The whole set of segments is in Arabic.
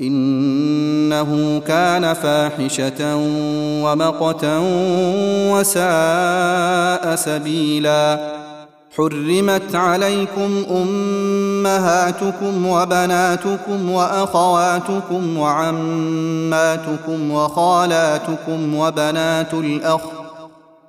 إنه كان فاحشة ومقتا وساء سبيلا. حرمت عليكم أمهاتكم وبناتكم وأخواتكم وعماتكم وخالاتكم وبنات الأخ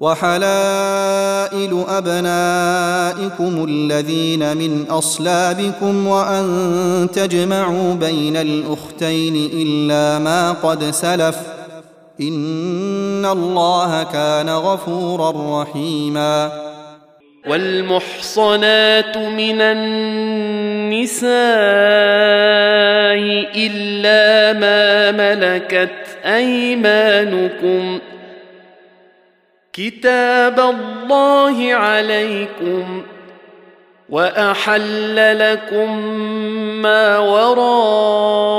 وحلائل أبنائكم الذين من أصلابكم وأن تجمعوا بين الأختين إلا ما قد سلف إن الله كان غفورا رحيما. والمحصنات من النساء إلا ما ملكت أيمانكم كتاب الله عليكم وأحل لكم ما وراء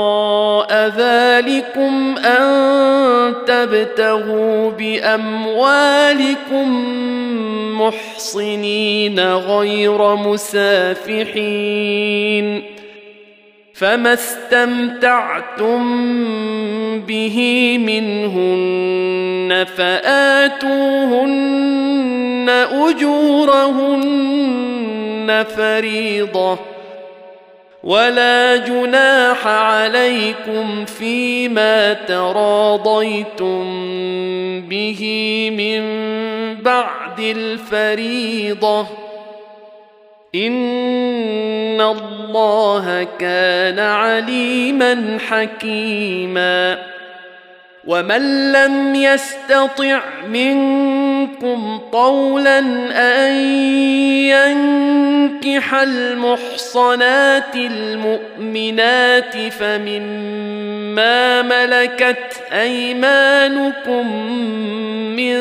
ذلكم أن تبتغوا بأموالكم محصنين غير مسافحين. فما استمتعتم به منهن فاتوهن اجورهن فريضه ولا جناح عليكم فيما تراضيتم به من بعد الفريضه ان الله كان عليما حكيما ومن لم يستطع منكم طولا أن ينكح المحصنات المؤمنات فمما ملكت أيمانكم من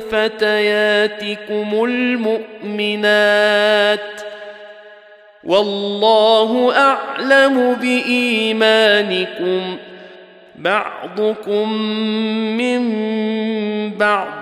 فتياتكم المؤمنات والله أعلم بإيمانكم بعضكم من بعض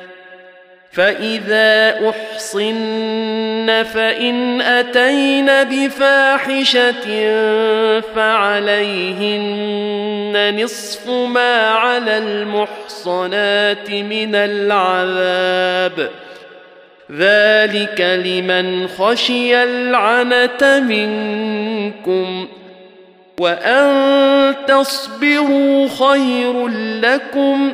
فإذا أحصن فإن أتين بفاحشة فعليهن نصف ما على المحصنات من العذاب ذلك لمن خشي العنة منكم ۖ وان تصبروا خير لكم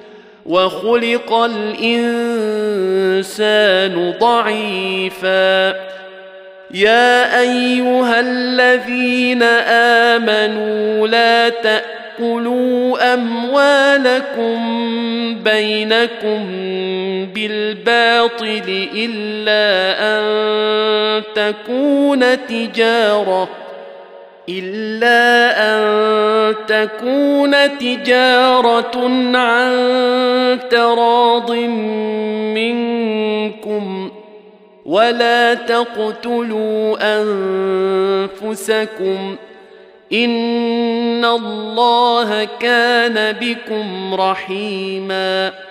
وخلق الإنسان ضعيفا. يا أيها الذين آمنوا لا تأكلوا أموالكم بينكم بالباطل إلا أن تكون تجارة. إلا أن تكون تجارة عن تراض منكم ولا تقتلوا أنفسكم إن الله كان بكم رحيماً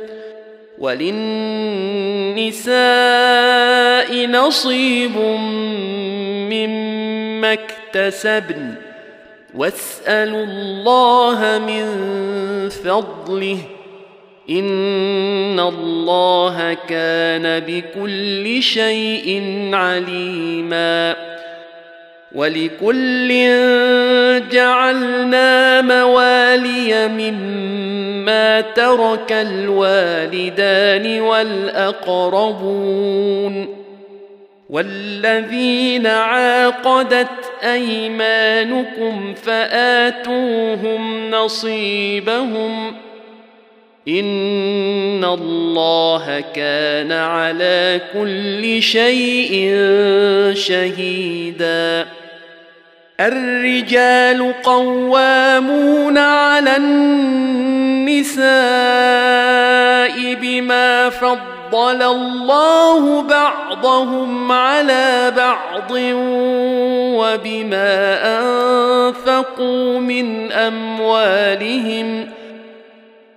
وللنساء نصيب مما اكتسبن. واسألوا الله من فضله. إن الله كان بكل شيء عليما. ولكل جعلنا موالي مما ترك الوالدان والأقربون والذين عاقدت أيمانكم فآتوهم نصيبهم إن الله كان على كل شيء شهيدا الرجال قوامون على النساء بما فضل الله بعضهم على بعض وبما أنفقوا من أموالهم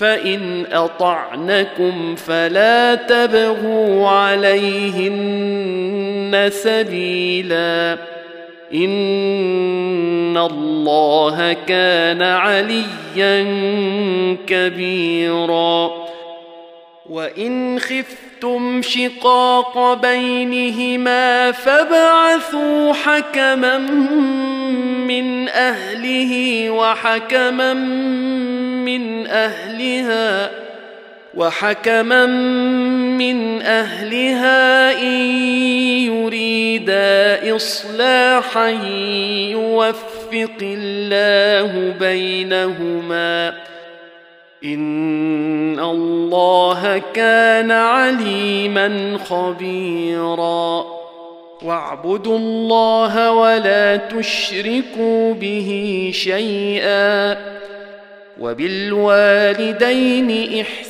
فإن أطعنكم فلا تبغوا عليهن سبيلا. إن الله كان عليا كبيرا. وإن خفتم شقاق بينهما فابعثوا حكما من أهله وحكما من أهلها وحكما من أهلها إن يريدا إصلاحا يوفق الله بينهما ان الله كان عليما خبيرا. واعبدوا الله ولا تشركوا به شيئا. وبالوالدين احسانا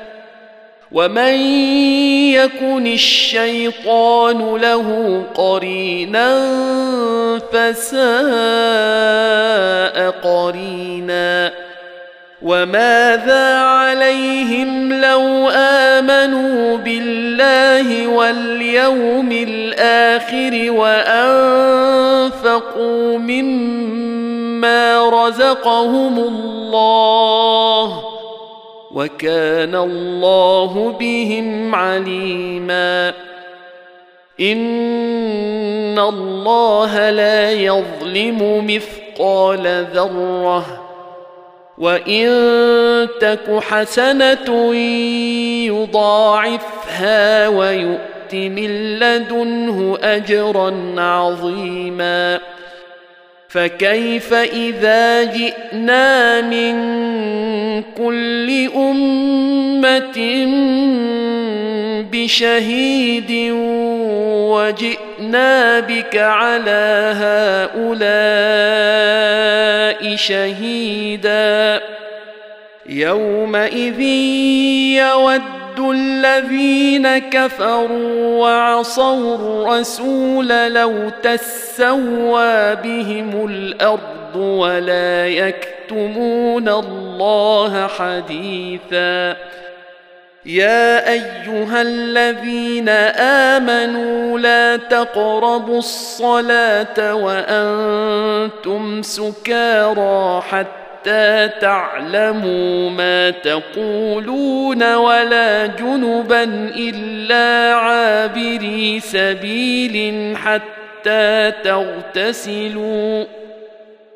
ومن يكن الشيطان له قرينا فساء قرينا وماذا عليهم لو امنوا بالله واليوم الآخر وانفقوا مما رزقهم الله وكان الله بهم عليما. إن الله لا يظلم مثقال ذرة. وإن تك حسنة يضاعفها ويؤت من لدنه أجرا عظيما. فكيف إذا جئنا من كل أمة بشهيد وجئنا بك على هؤلاء شهيدا يومئذ يود الذين كفروا وعصوا الرسول لو تسوى بهم الأرض ولا يكتمون الله حديثا. يا أيها الذين آمنوا لا تقربوا الصلاة وأنتم سكارى حتى حتى تعلموا ما تقولون ولا جنبا إلا عابري سبيل حتى تغتسلوا.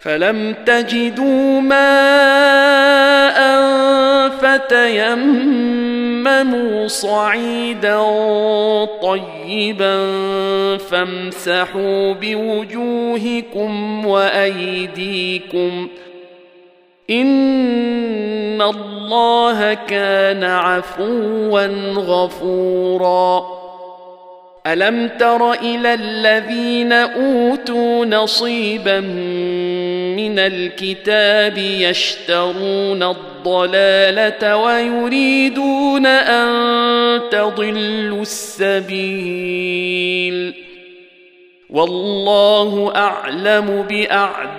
فلم تجدوا ماء فتيمموا صعيدا طيبا فامسحوا بوجوهكم وأيديكم إن الله كان عفوا غفورا ألم تر إلى الذين أوتوا نصيبا من الكتاب يشترون الضلالة ويريدون أن تضلوا السبيل والله أعلم بأعدائكم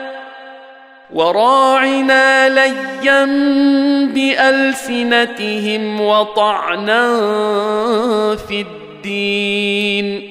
وراعنا ليا بألسنتهم وطعنا في الدين.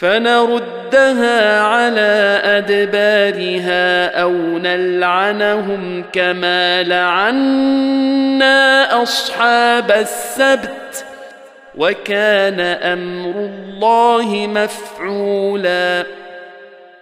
فنردها على أدبارها أو نلعنهم كما لعنا أصحاب السبت وكان أمر الله مفعولا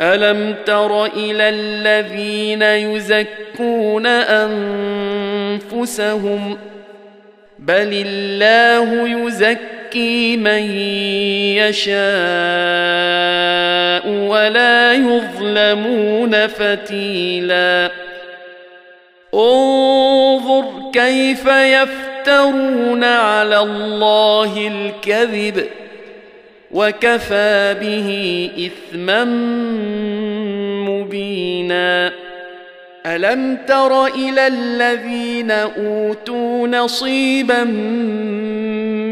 الم تر إلى الذين يزكون انفسهم بل الله يزكي من يشاء ولا يظلمون فتيلا انظر كيف يفترون على الله الكذب وكفى به اثما مبينا. ألم تر إلى الذين أوتوا نصيبا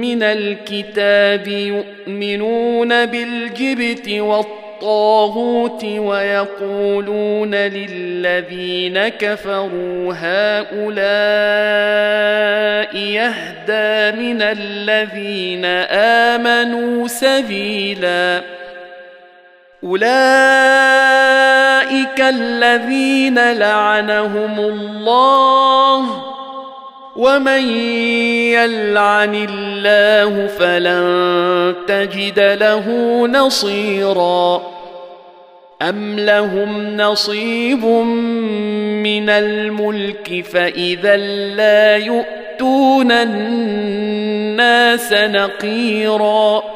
من الكتاب يؤمنون بالجبت والطاغوت ويقولون للذين كفروا هؤلاء يهدى من الذين آمنوا سبيلا. أولئك الذين لعنهم الله ومن يلعن الله فلن تجد له نصيرا ام لهم نصيب من الملك فاذا لا يؤتون الناس نقيرا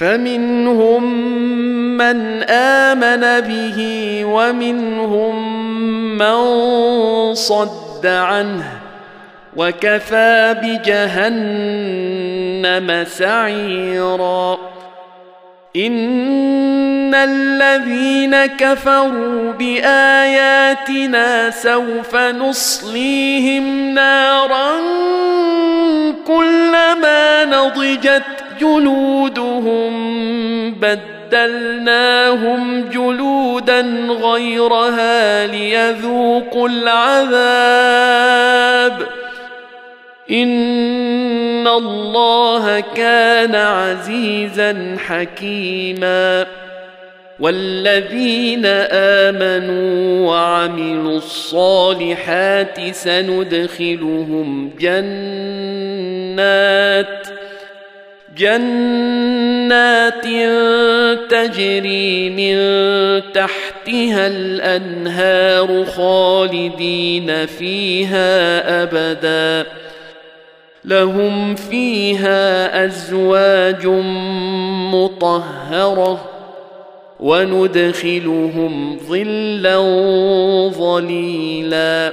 فمنهم من آمن به ومنهم من صد عنه وكفى بجهنم سعيرا. إن الذين كفروا بآياتنا سوف نصليهم نارا كلما نضجت جلودهم بدلناهم جلودا غيرها ليذوقوا العذاب. إن الله كان عزيزا حكيما. والذين آمنوا وعملوا الصالحات سندخلهم جنات جنات تجري من تحتها الأنهار خالدين فيها أبدا. لهم فيها أزواج مطهرة وندخلهم ظلا ظليلا.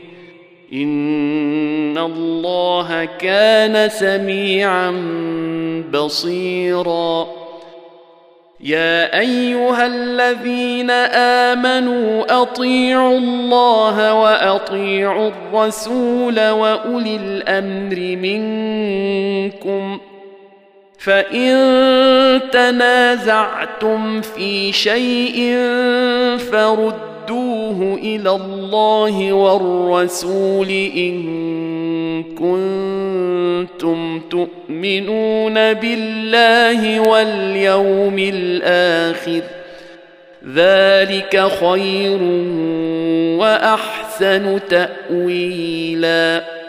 إن الله كان سميعا بصيرا. يا ايها الذين امنوا اطيعوا الله واطيعوا الرسول واولي الامر منكم فان تنازعتم في شيء فردوه إلى الله والرسول إن كنتم تؤمنون بالله واليوم الآخر. ذلك خير وأحسن تاويلا.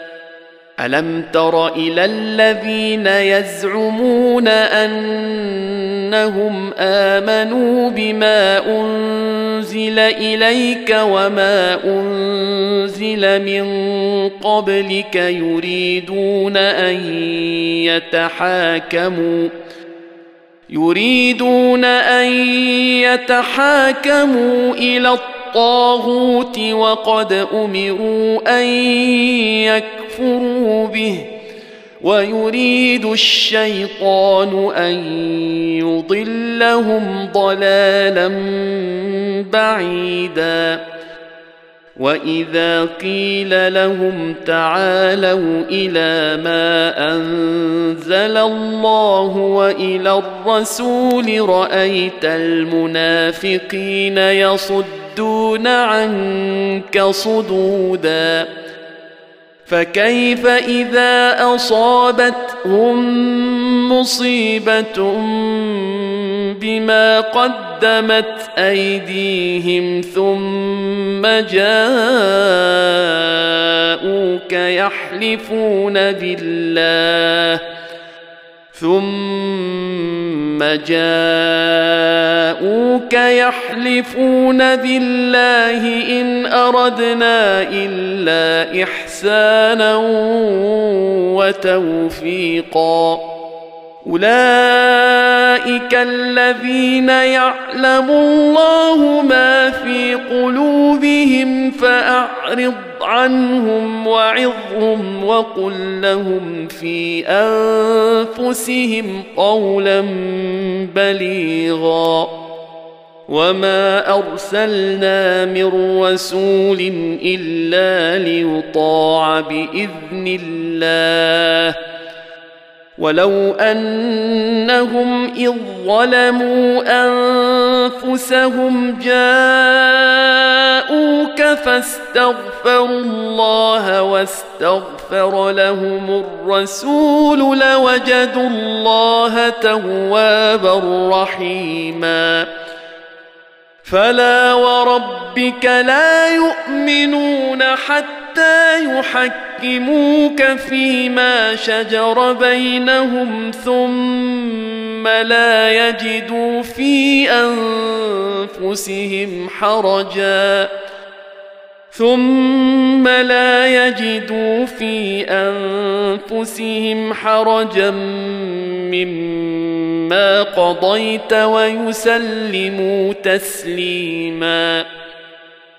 ألم تر إلى الذين يزعمون أنهم آمنوا بما أنزل إليك وما أنزل من قبلك يريدون أن يتحاكموا يريدون أن يتحاكموا إلى الطاغوت وقد أمروا أن يكفروا به ويريد الشيطان أن يضلهم ضلالا بعيدا. وإذا قيل لهم تعالوا إلى ما أنزل الله وإلى الرسول رأيت المنافقين يصدون عنك صدودا. فكيف إذا أصابتهم مصيبة بما قدمت أيديهم ثم جاءوك يحلفون بالله ثم جاءوك يحلفون بالله ان اردنا الا احسانا وتوفيقا اولئك الذين يعلم الله ما في قلوبهم فاعرض عنهم وعظهم وقل لهم في أنفسهم قولا بليغا. وما أرسلنا من رسول إلا ليطاع بإذن الله. ولو انهم اذ ظلموا انفسهم جاءوك فاستغفروا الله واستغفر لهم الرسول لوجدوا الله توابا رحيما فلا وربك لا يؤمنون حتى يحكموك فيما شجر بينهم ثم لا يجدوا في أنفسهم حرجا. ثم لا يجدوا في أنفسهم حرجا مما قضيت ويسلموا تسليما.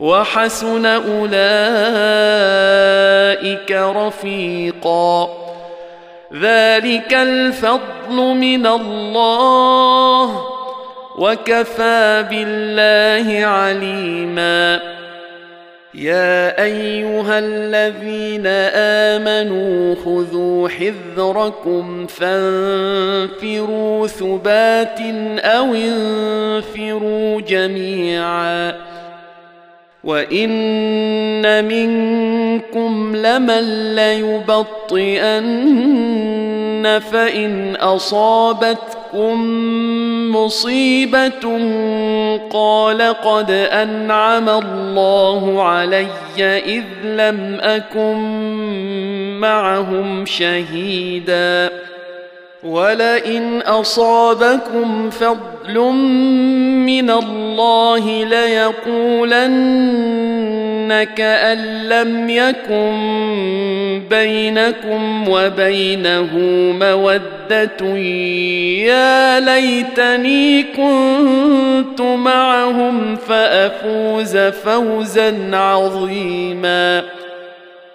وحسن أولئك رفيقا. ذلك الفضل من الله وكفى بالله عليما. يا أيها الذين آمنوا خذوا حذركم فانفروا ثبات أو انفروا جميعا. وان منكم لمن ليبطئن فان اصابتكم مصيبه قال قد انعم الله علي اذ لم اكن معهم شهيدا ولئن أصابكم فضل من الله ليقولن كان لم يكن بينكم وبينه مودة. يا ليتني كنت معهم فأفوز فوزا عظيما.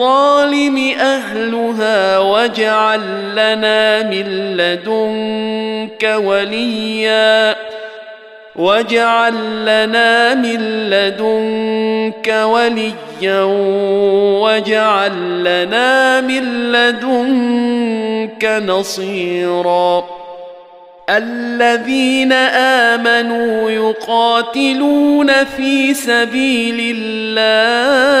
الظالم أهلها واجعل لنا من لدنك وليا. واجعل لنا من لدنك وليا. واجعل لنا من لدنك نصيرا. الذين آمنوا يقاتلون في سبيل الله.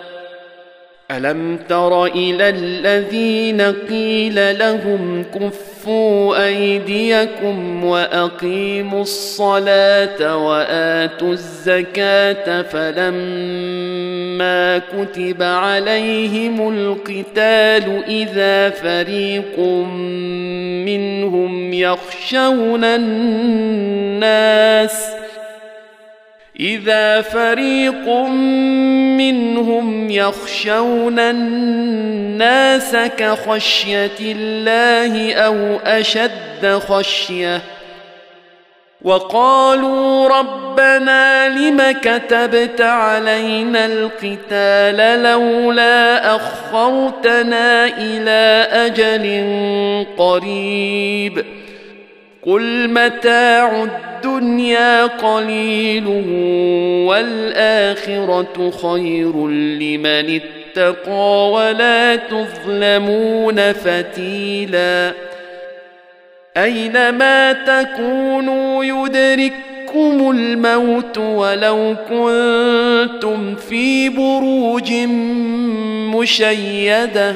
ألم تر إلى الذين قيل لهم كفوا أيديكم وأقيموا الصلاة وآتوا الزكاة فلما كتب عليهم القتال إذا فريق منهم يخشون الناس إذا فريق منهم يخشون الناس كخشية الله أو أشد خشية وقالوا ربنا لم كتبت علينا القتال لولا أخرتنا إلى أجل قريب قل متاع الدنيا قليل والاخره خير لمن اتقى ولا تظلمون فتيلا اينما تكونوا يدرككم الموت ولو كنتم في بروج مشيده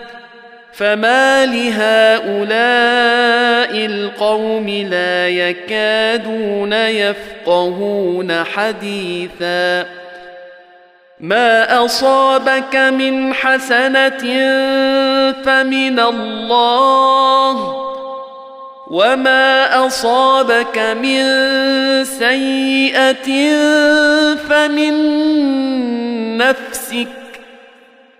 فما لهؤلاء القوم لا يكادون يفقهون حديثا ما اصابك من حسنه فمن الله وما اصابك من سيئه فمن نفسك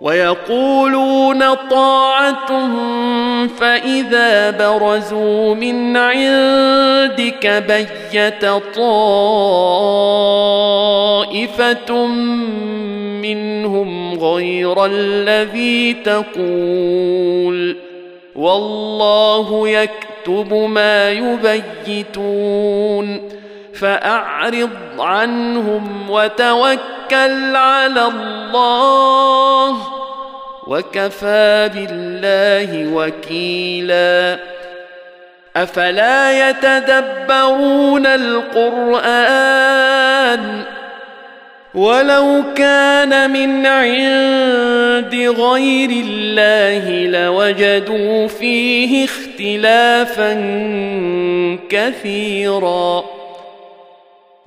ويقولون طاعة فإذا برزوا من عندك بيت طائفة منهم غير الذي تقول والله يكتب ما يبيتون فأعرض عنهم وتوكل على الله وكفى بالله وكيلا. أفلا يتدبرون القرآن ولو كان من عند غير الله لوجدوا فيه اختلافا كثيرا.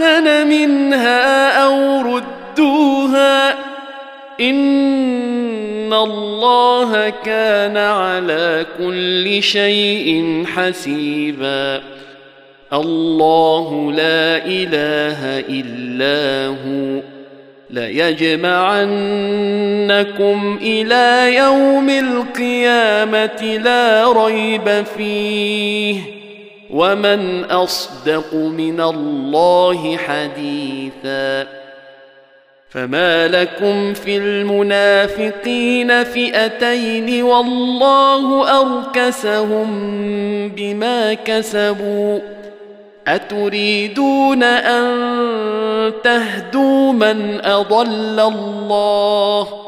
أحسن منها أو ردوها إن الله كان على كل شيء حسيبا الله لا إله إلا هو ليجمعنكم إلى يوم القيامة لا ريب فيه ومن اصدق من الله حديثا فما لكم في المنافقين فئتين والله اركسهم بما كسبوا اتريدون ان تهدوا من اضل الله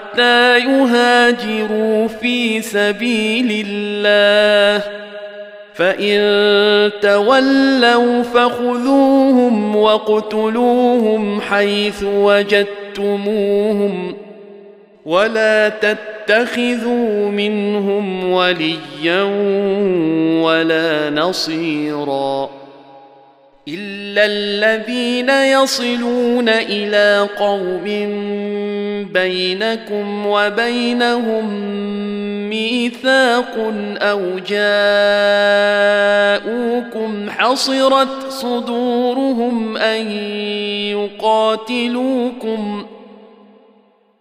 حتى يهاجروا في سبيل الله. فإن تولوا فخذوهم واقتلوهم حيث وجدتموهم ولا تتخذوا منهم وليا ولا نصيرا. الا الذين يصلون إلى قوم بينكم وبينهم ميثاق أو جاءوكم حصرت صدورهم ان يقاتلوكم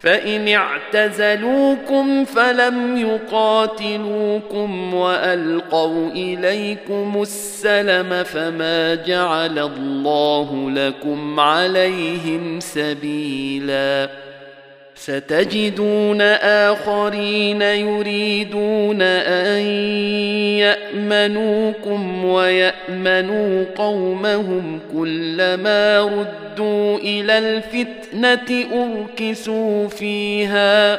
فإن اعتزلوكم فلم يقاتلوكم وألقوا إليكم السلم فما جعل الله لكم عليهم سبيلا ستجدون آخرين يريدون أن يأمنوكم ويأمنوا قومهم كلما ردوا إلى الفتنة أركسوا فيها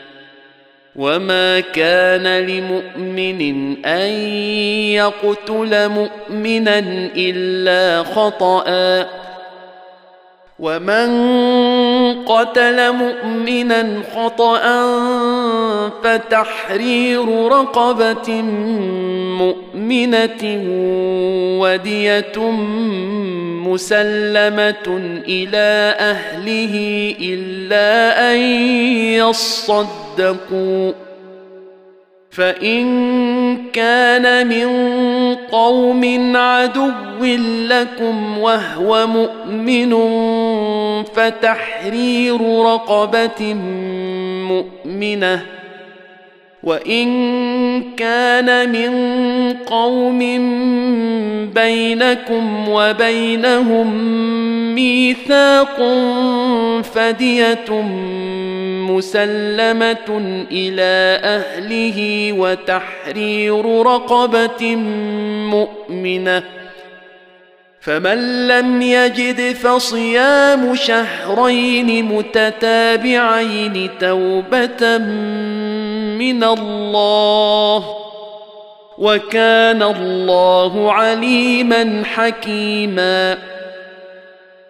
وما كان لمؤمن ان يقتل مؤمنا الا خطأ. ومن قتل مؤمنا خطأ فتحرير رقبة مؤمنة ودية مسلمة إلى أهله إلا أن يصدقوا فإن كان من قوم عدو لكم وهو مؤمن فتحرير رقبة مؤمنة وإن كان من قوم بينكم وبينهم ميثاق فدية مسلمة إلى أهله وتحرير رقبة مؤمنة فمن لم يجد فصيام شهرين متتابعين توبة من الله وكان الله عليما حكيما.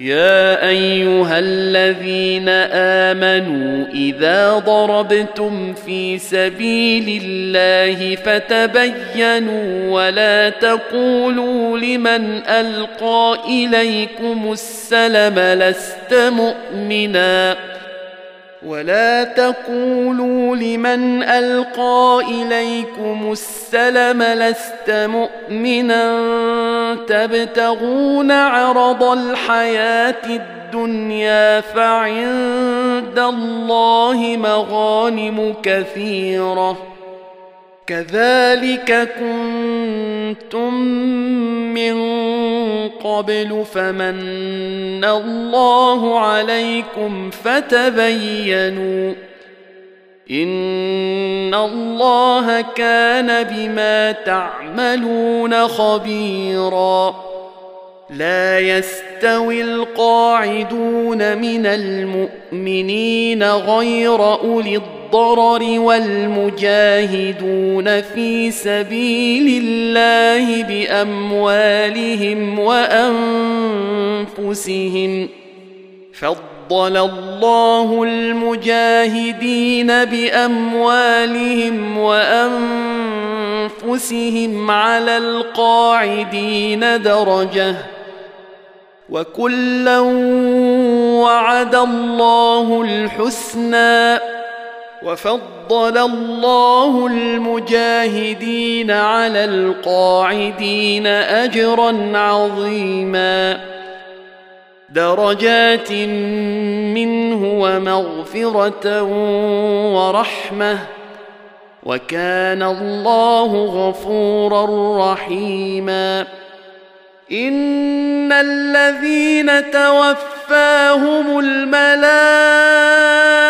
يا أيها الذين آمنوا إذا ضربتم في سبيل الله فتبينوا ولا تقولوا لمن ألقى إليكم السلم لست مؤمنا ولا تقولوا لمن القى اليكم السلم لست مؤمنا تبتغون عرض الحياة الدنيا فعند الله مغانم كثيرة كذلك كنتم من قبل فمن الله عليكم فتبينوا إن الله كان بما تعملون خبيرا لا يستوي القاعدون من المؤمنين غير أولي الضرر والمجاهدون في سبيل الله بأموالهم وأنفسهم فضل الله المجاهدين بأموالهم وأنفسهم على القاعدين درجة وكلا وعد الله الحسنى وفضل الله المجاهدين على القاعدين أجرا عظيما. درجات منه ومغفرة ورحمة. وكان الله غفورا رحيما. إن الذين توفاهم الملائكة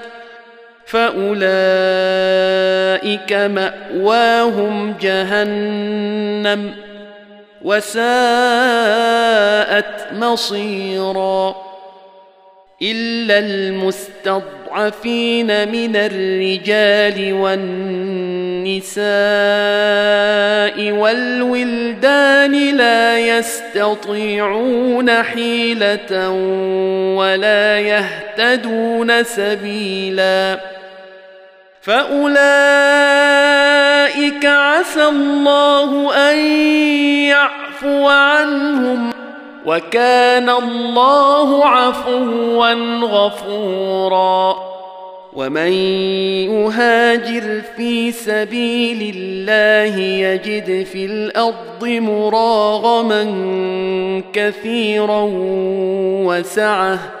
فاولئك ماواهم جهنم وساءت مصيرا الا المستضعفين من الرجال والنساء والولدان لا يستطيعون حيله ولا يهتدون سبيلا فاولئك عسى الله ان يعفو عنهم وكان الله عفوا غفورا ومن يهاجر في سبيل الله يجد في الأرض مراغما كثيرا وسعه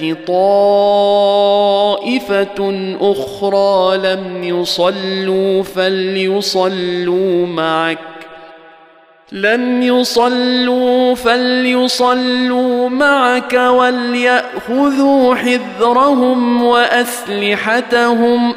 ولتأت طائفة أخرى لم يصلوا فليصلوا معك. لم يصلوا فليصلوا معك وليأخذوا حذرهم وأسلحتهم ۖ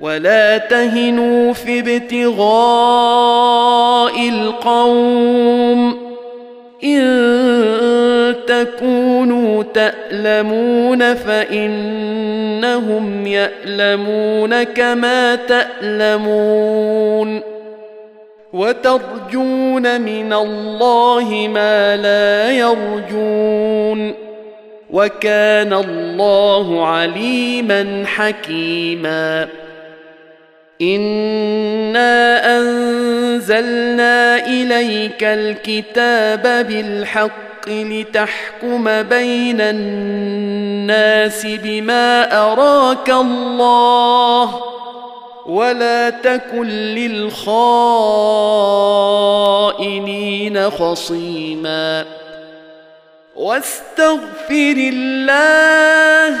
ولا تهنوا في ابتغاء القوم ان تكونوا تالمون فانهم يالمون كما تالمون وترجون من الله ما لا يرجون وكان الله عليما حكيما انا انزلنا اليك الكتاب بالحق لتحكم بين الناس بما اراك الله ولا تكن للخائنين خصيما واستغفر الله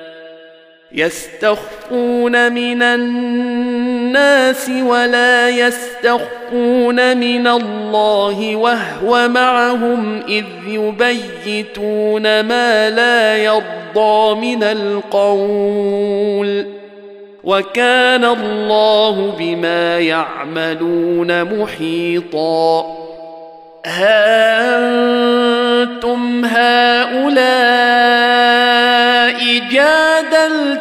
يستخفون من الناس ولا يستخفون من الله وهو معهم إذ يبيتون ما لا يرضى من القول وكان الله بما يعملون محيطا ها أنتم هؤلاء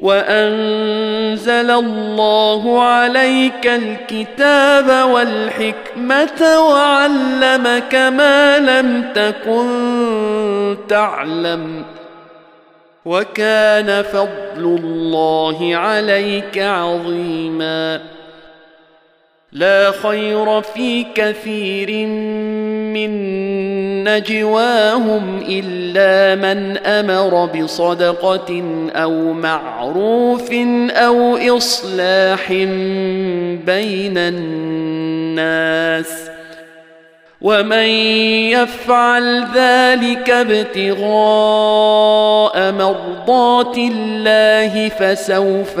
وأنزل الله عليك الكتاب والحكمة وعلمك ما لم تكن تعلم وكان فضل الله عليك عظيما لا خير في كثير من نجواهم إلا من أمر بصدقة أو معروف أو إصلاح بين الناس ومن يفعل ذلك ابتغاء مرضات الله فسوف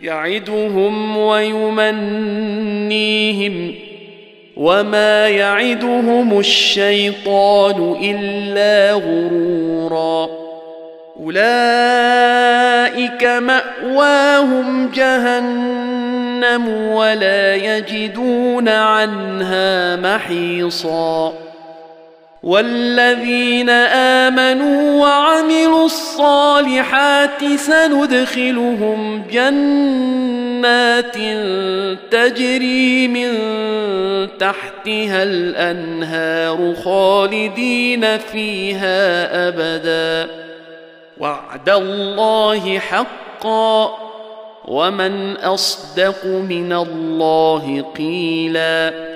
يعدهم ويمنيهم وما يعدهم الشيطان إلا غرورا. أولئك مأواهم جهنم ولا يجدون عنها محيصا. والذين آمنوا وعملوا الصالحات سندخلهم جنات تجري من تحتها الأنهار خالدين فيها أبدا. وعد الله حقا. ومن أصدق من الله قيلا.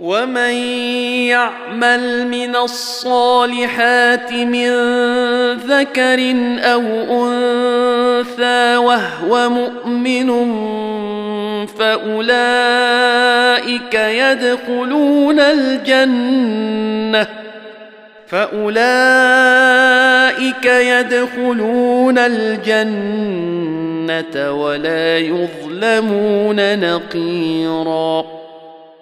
ومن يعمل من الصالحات من ذكر أو انثى وهو مؤمن فاولئك يدخلون الجنه فاولئك يدخلون الجنه ولا يظلمون نقيرا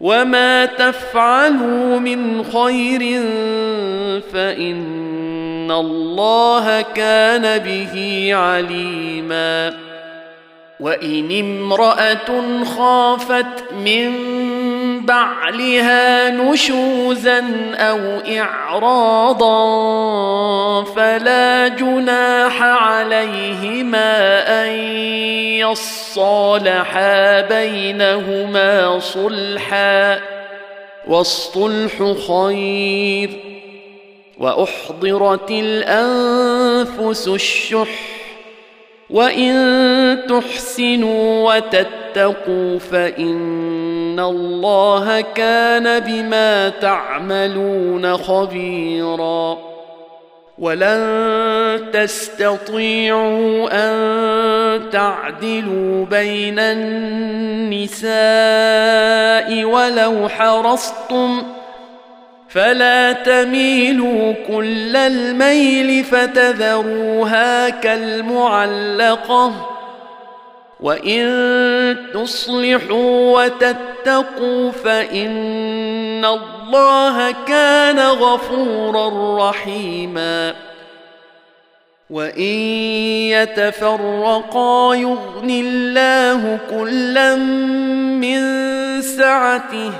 وما تفعلوا من خير فان الله كان به عليما وان امراه خافت من بعلها نشوزا أو اعراضا فلا جناح عليهما أن يصالحا بينهما صلحا. والصلح خير. وأحضرت الأنفس الشح. وإن تحسنوا وتتقوا فإن الله كان بما تعملون خبيرا ولن تستطيعوا ان تعدلوا بين النساء ولو حرصتم فلا تميلوا كل الميل فتذروها كالمعلقه وان تصلحوا وتتقوا فان الله كان غفورا رحيما وان يتفرقا يغن الله كلا من سعته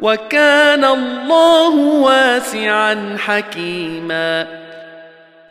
وكان الله واسعا حكيما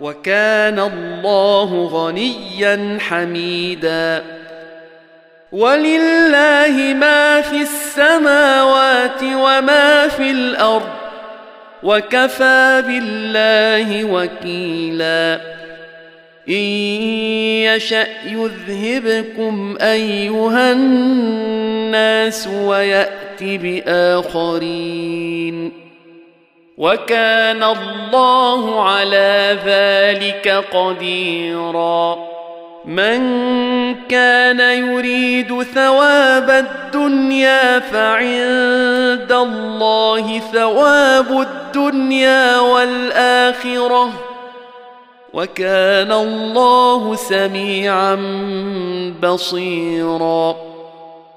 وكان الله غنيا حميدا. ولله ما في السماوات وما في الأرض وكفى بالله وكيلا. إن يشأ يذهبكم أيها الناس ويات بآخرين. وكان الله على ذلك قديرا. من كان يريد ثواب الدنيا فعند الله ثواب الدنيا والآخرة. وكان الله سميعا بصيرا.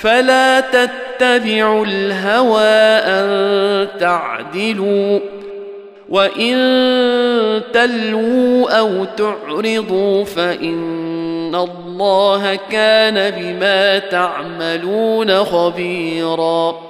فلا تتبعوا الهوى أن تعدلوا وإن تلووا أو تعرضوا فإن الله كان بما تعملون خبيرا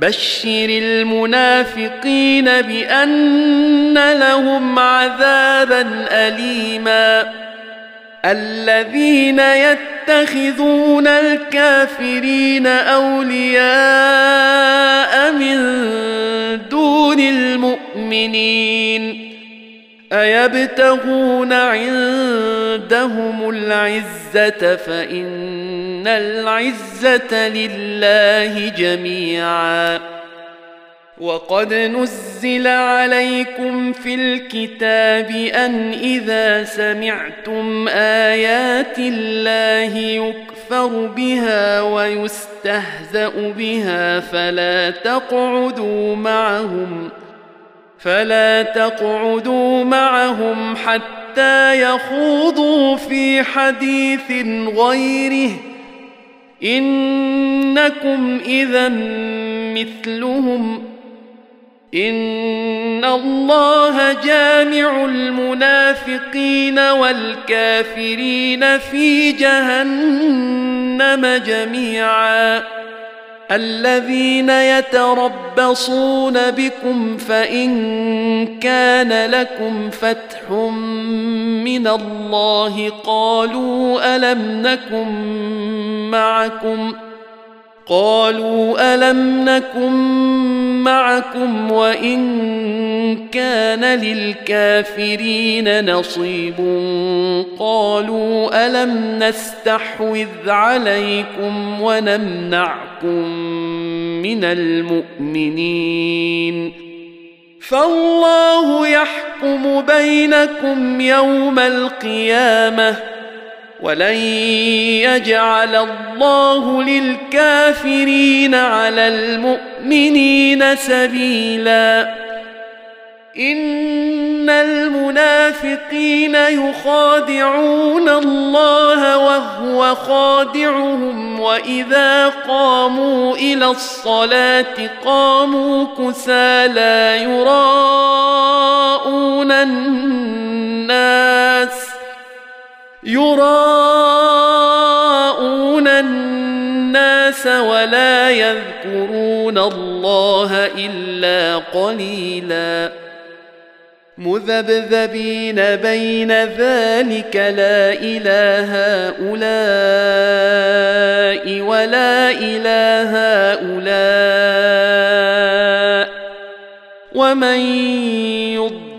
بشر المنافقين بأن لهم عذابا اليما. الذين يتخذون الكافرين أولياء من دون المؤمنين. أيبتغون عندهم العزة فإن العزة لله جميعا. وقد نزل عليكم في الكتاب أن إذا سمعتم آيات الله يكفر بها ويستهزأ بها فلا تقعدوا معهم. فلا تقعدوا معهم حتى يخوضوا في حديث غيره. إنكم اذا مثلهم. إن الله جامع المنافقين والكافرين في جهنم جميعا. الذين يتربصون بكم فإن كان لكم فتح من الله قالوا ألم نكن معكم قالوا ألم نكن معكم وإن كان للكافرين نصيب قالوا ألم نستحوذ عليكم ونمنعكم من المؤمنين فالله يحكم بينكم يوم القيامة ولن يجعل الله للكافرين على المؤمنين سبيلا ان المنافقين يخادعون الله وهو خادعهم واذا قاموا إلى الصلاه قاموا كسى لا يراءون الناس يراءون الناس ولا يذكرون الله إلا قليلا. مذبذبين بين ذلك لا إله هؤلاء ولا إله هؤلاء. ومن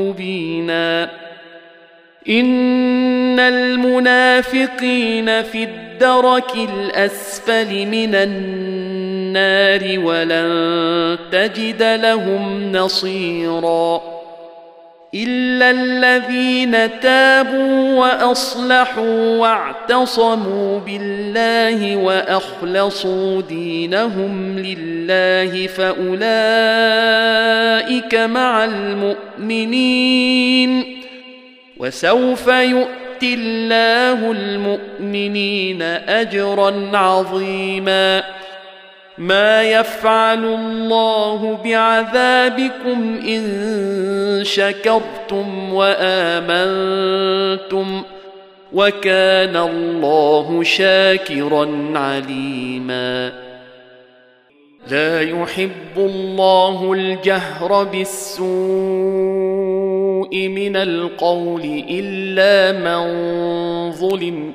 مبينا. إن المنافقين في الدرك الأسفل من النار ولن تجد لهم نصيرا. إلا الذين تابوا وأصلحوا واعتصموا بالله وأخلصوا دينهم لله فأولئك مع المؤمنين. وسوف يؤتي الله المؤمنين أجرا عظيما. ما يفعل الله بعذابكم ان شكرتم وامنتم وكان الله شاكرا عليما لا يحب الله الجهر بالسوء من القول الا من ظلم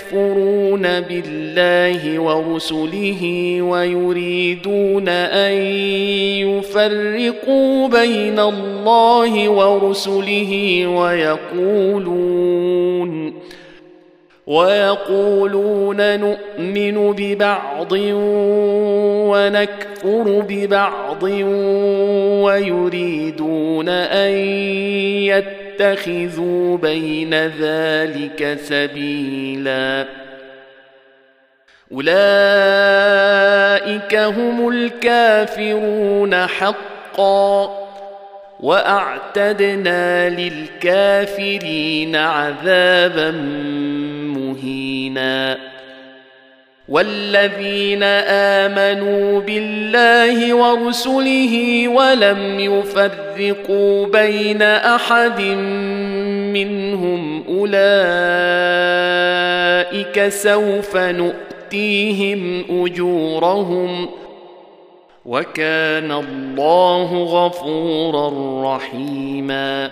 بالله ورسله ويريدون ان يفرقوا بين الله ورسله ويقولون ويقولون نؤمن ببعض ونكفر ببعض ويريدون ان يتبعوا اتخذوا بين ذلك سبيلا. أولئك هم الكافرون حقا. وأعتدنا للكافرين عذابا مهينا. والذين آمنوا بالله ورسله ولم يفرقوا بين أحد منهم أولئك سوف نؤتيهم أجورهم وكان الله غفورا رحيما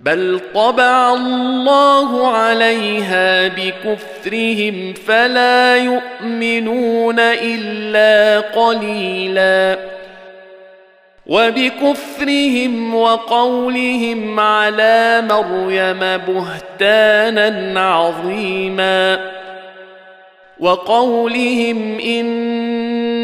بل طبع الله عليها بكفرهم فلا يؤمنون الا قليلا وبكفرهم وقولهم على مريم بهتانا عظيما وقولهم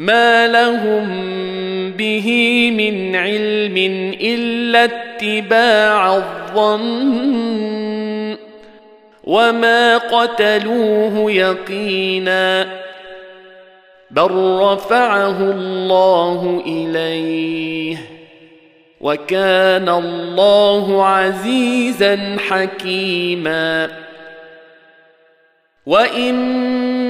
ما لهم به من علم الا اتباع الظن وما قتلوه يقينا بل رفعه الله اليه وكان الله عزيزا حكيما وان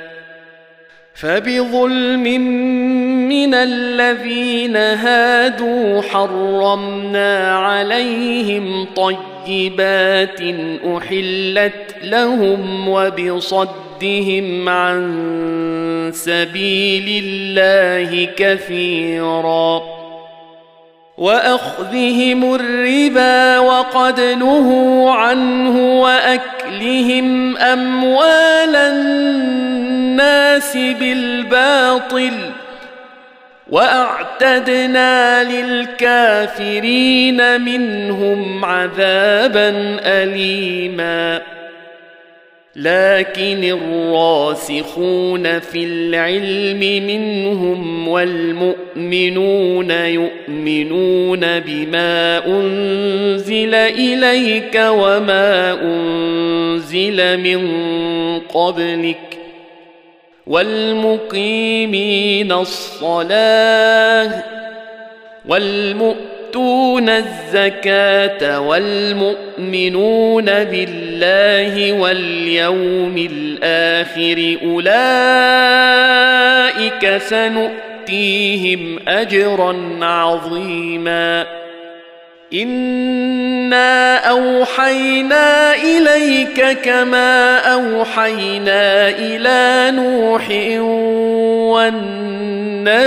فبظلم من الذين هادوا حرمنا عليهم طيبات أحلت لهم وبصدهم عن سبيل الله كثيرا وأخذهم الربا وقد نهوا عنه وأكلهم أموال الناس بالباطل وأعتدنا للكافرين منهم عذابا اليما. لكن الراسخون في العلم منهم والمؤمنون يؤمنون بما أنزل إليك وما أنزل من قبلك. والمقيمين الصلاة والمؤتون الزكاة والمؤمنون بالله واليوم الآخر أولئك سنؤتيهم أجرا عظيما انا اوحينا اليك كما اوحينا إلى نوح والنبيين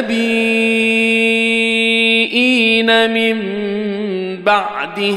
من بعده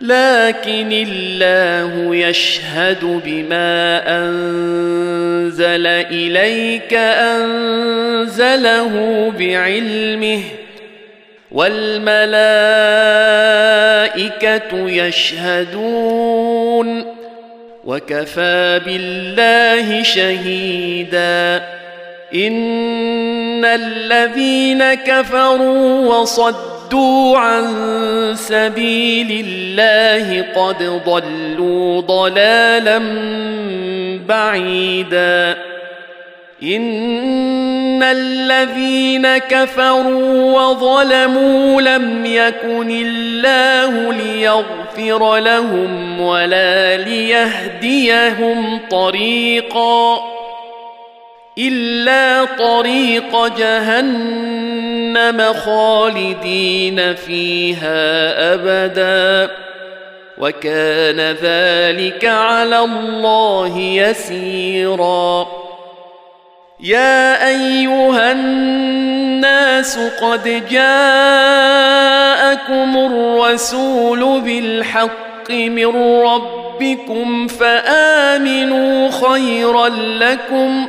لكن الله يشهد بما أنزل إليك أنزله بعلمه والملائكة يشهدون وكفى بالله شهيدا. إن الذين كفروا وصدوا صدوا عن سبيل الله قد ضلوا ضلالا بعيدا. إن الذين كفروا وظلموا لم يكن الله ليغفر لهم ولا ليهديهم طريقا. إلا طريق جهنم خالدين فيها أبدا. وكان ذلك على الله يسيرا. يا أيها الناس قد جاءكم الرسول بالحق من ربكم فآمنوا خيرا لكم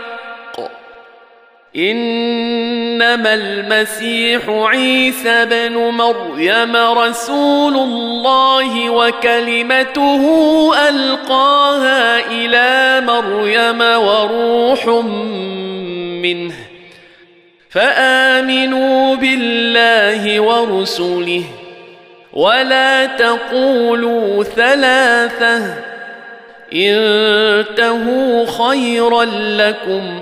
إنما المسيح عيسى بن مريم رسول الله وكلمته ألقاها إلى مريم وروح منه فآمنوا بالله ورسله ولا تقولوا ثلاثة انتهوا خيرا لكم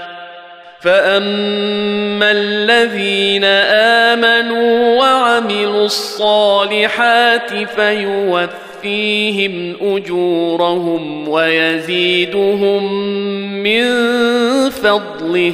فاما الذين امنوا وعملوا الصالحات فيوفيهم اجورهم ويزيدهم من فضله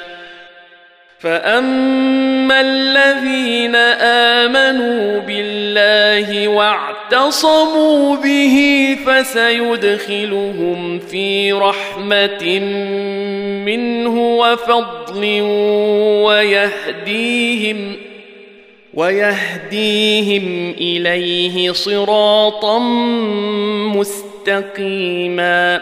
فاما الذين امنوا بالله واعتصموا به فسيدخلهم في رحمه منه وفضل ويهديهم ويهديهم اليه صراطا مستقيما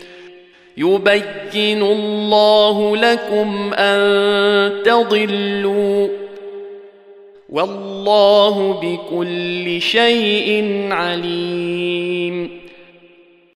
يبين الله لكم أن تضلوا والله بكل شيء عليم